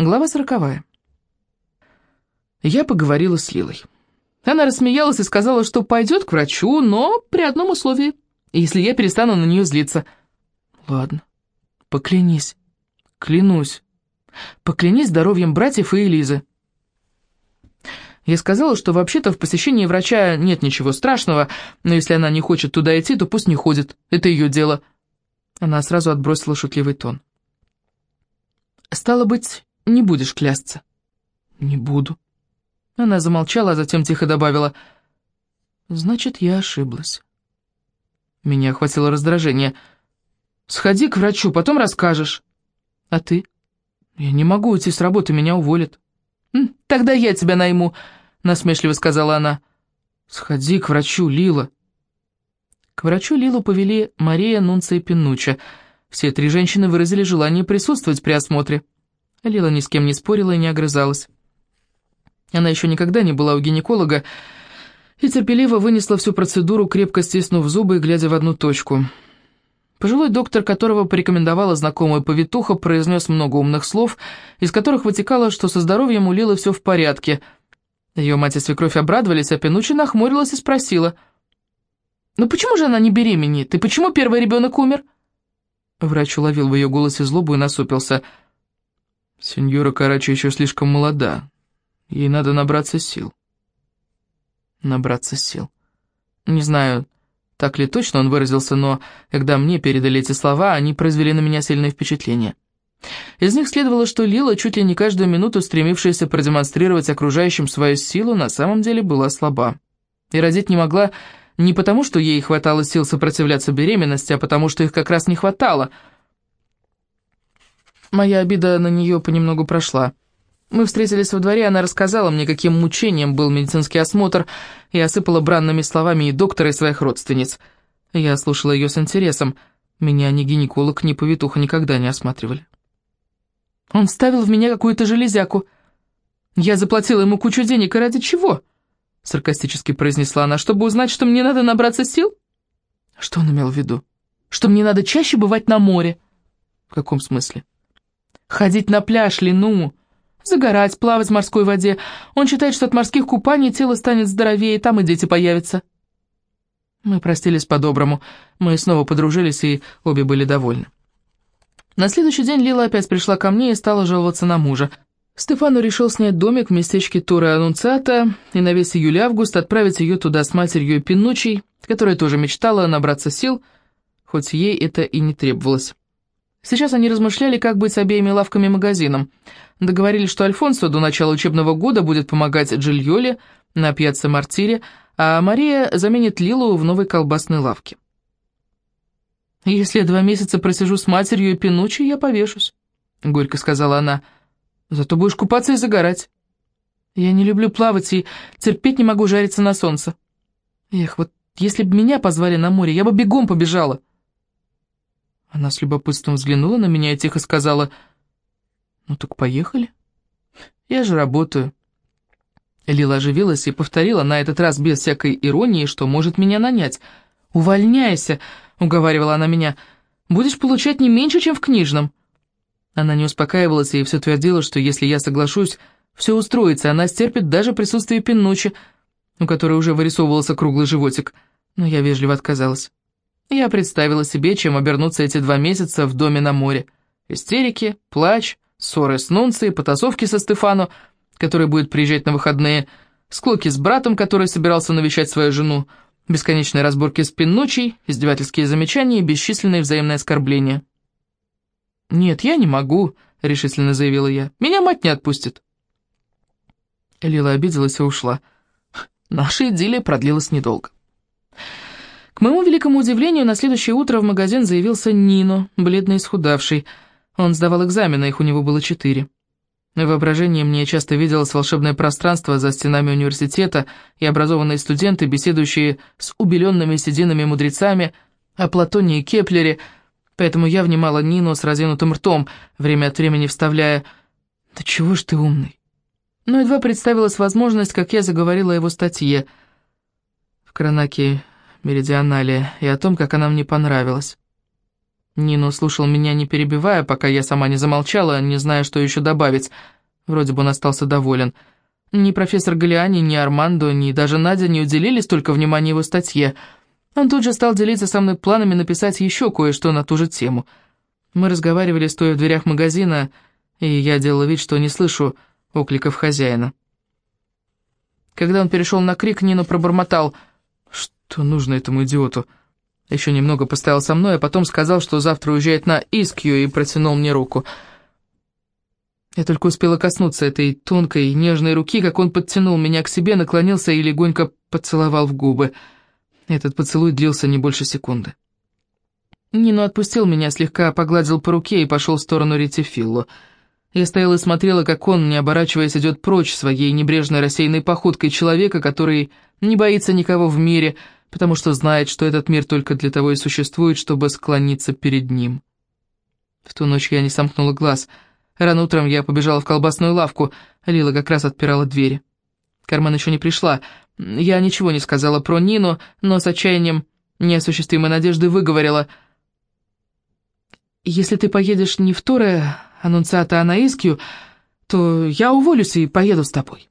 Глава сороковая. Я поговорила с Лилой. Она рассмеялась и сказала, что пойдет к врачу, но при одном условии, если я перестану на нее злиться. Ладно, поклянись. Клянусь. Поклянись здоровьем братьев и Элизы. Я сказала, что вообще-то в посещении врача нет ничего страшного, но если она не хочет туда идти, то пусть не ходит. Это ее дело. Она сразу отбросила шутливый тон. «Стало быть, не будешь клясться?» «Не буду». Она замолчала, а затем тихо добавила. «Значит, я ошиблась». Меня охватило раздражение. «Сходи к врачу, потом расскажешь». «А ты?» «Я не могу уйти с работы, меня уволят». «Тогда я тебя найму», — насмешливо сказала она. «Сходи к врачу, Лила». К врачу Лилу повели Мария, Нунца и Пинуча. Все три женщины выразили желание присутствовать при осмотре. Лила ни с кем не спорила и не огрызалась. Она еще никогда не была у гинеколога и терпеливо вынесла всю процедуру, крепко стиснув зубы и глядя в одну точку. Пожилой доктор, которого порекомендовала знакомая повитуха, произнес много умных слов, из которых вытекало, что со здоровьем у Лилы все в порядке. Ее мать и свекровь обрадовались, а Пенучи нахмурилась и спросила. «Ну почему же она не беременеет? И почему первый ребенок умер?» Врач уловил в ее голосе злобу и насупился. «Сеньора Карачи еще слишком молода. Ей надо набраться сил». «Набраться сил. Не знаю, так ли точно он выразился, но когда мне передали эти слова, они произвели на меня сильное впечатление». Из них следовало, что Лила, чуть ли не каждую минуту стремившаяся продемонстрировать окружающим свою силу, на самом деле была слаба. И родить не могла не потому, что ей хватало сил сопротивляться беременности, а потому, что их как раз не хватало. Моя обида на нее понемногу прошла. Мы встретились во дворе, она рассказала мне, каким мучением был медицинский осмотр, и осыпала бранными словами и доктора, и своих родственниц. Я слушала ее с интересом. Меня ни гинеколог, ни повитуха никогда не осматривали. Он вставил в меня какую-то железяку. Я заплатила ему кучу денег, и ради чего?» Саркастически произнесла она, чтобы узнать, что мне надо набраться сил? Что он имел в виду? Что мне надо чаще бывать на море? В каком смысле? Ходить на пляж, Лину, загорать, плавать в морской воде. Он считает, что от морских купаний тело станет здоровее, там и дети появятся. Мы простились по-доброму. Мы снова подружились, и обе были довольны. На следующий день Лила опять пришла ко мне и стала жаловаться на мужа. Стефану решил снять домик в местечке Тура Анунциата и на весь июль-август отправить ее туда с матерью Пинучей, которая тоже мечтала набраться сил, хоть ей это и не требовалось. Сейчас они размышляли, как быть с обеими лавками-магазином. Договорились, что Альфонсо до начала учебного года будет помогать Джильоле на пьяце Мартире, а Мария заменит Лилу в новой колбасной лавке. «Если я два месяца просижу с матерью и Пинучи, я повешусь», — горько сказала она. «Зато будешь купаться и загорать. Я не люблю плавать и терпеть не могу жариться на солнце. Эх, вот если бы меня позвали на море, я бы бегом побежала». Она с любопытством взглянула на меня и тихо сказала, «Ну так поехали. Я же работаю». Лила оживилась и повторила на этот раз без всякой иронии, что может меня нанять. «Увольняйся!» уговаривала она меня. «Будешь получать не меньше, чем в книжном». Она не успокаивалась и все твердила, что если я соглашусь, все устроится, она стерпит даже присутствие Пинучи, у которой уже вырисовывался круглый животик. Но я вежливо отказалась. Я представила себе, чем обернутся эти два месяца в доме на море. Истерики, плач, ссоры с Нунцией, потасовки со Стефану, который будет приезжать на выходные, склоки с братом, который собирался навещать свою жену, Бесконечные разборки с Пиннучей, издевательские замечания и бесчисленные взаимные оскорбления. «Нет, я не могу», — решительно заявила я. «Меня мать не отпустит». Лила обиделась и ушла. Наша идиллия продлилась недолго. К моему великому удивлению, на следующее утро в магазин заявился Нино, бледный и исхудавший. Он сдавал экзамены, их у него было четыре. В воображении мне часто виделось волшебное пространство за стенами университета и образованные студенты, беседующие с убеленными сединами мудрецами о Платоне и Кеплере, поэтому я внимала Нино с разинутым ртом, время от времени вставляя «Да чего ж ты умный?» Но едва представилась возможность, как я заговорила о его статье в Кранаке Меридионале и о том, как она мне понравилась. Нино слушал меня, не перебивая, пока я сама не замолчала, не зная, что еще добавить. Вроде бы он остался доволен. Ни профессор Галиани, ни Армандо, ни даже Надя не уделили столько внимания его статье. Он тут же стал делиться со мной планами написать еще кое-что на ту же тему. Мы разговаривали, стоя в дверях магазина, и я делала вид, что не слышу окликов хозяина. Когда он перешел на крик, Нина пробормотал «Что нужно этому идиоту?» Еще немного постоял со мной, а потом сказал, что завтра уезжает на Искью и протянул мне руку. Я только успела коснуться этой тонкой, нежной руки, как он подтянул меня к себе, наклонился и легонько поцеловал в губы. Этот поцелуй длился не больше секунды. Нину отпустил меня, слегка погладил по руке и пошел в сторону Ретифиллу. Я стояла и смотрела, как он, не оборачиваясь, идет прочь своей небрежной рассеянной походкой человека, который не боится никого в мире, потому что знает, что этот мир только для того и существует, чтобы склониться перед ним. В ту ночь я не сомкнула глаз. Рано утром я побежала в колбасную лавку, Лила как раз отпирала двери. Кармен еще не пришла. Я ничего не сказала про Нину, но с отчаянием неосуществимой надежды выговорила. «Если ты поедешь не в Торе, аннунциата Анаискью, то я уволюсь и поеду с тобой».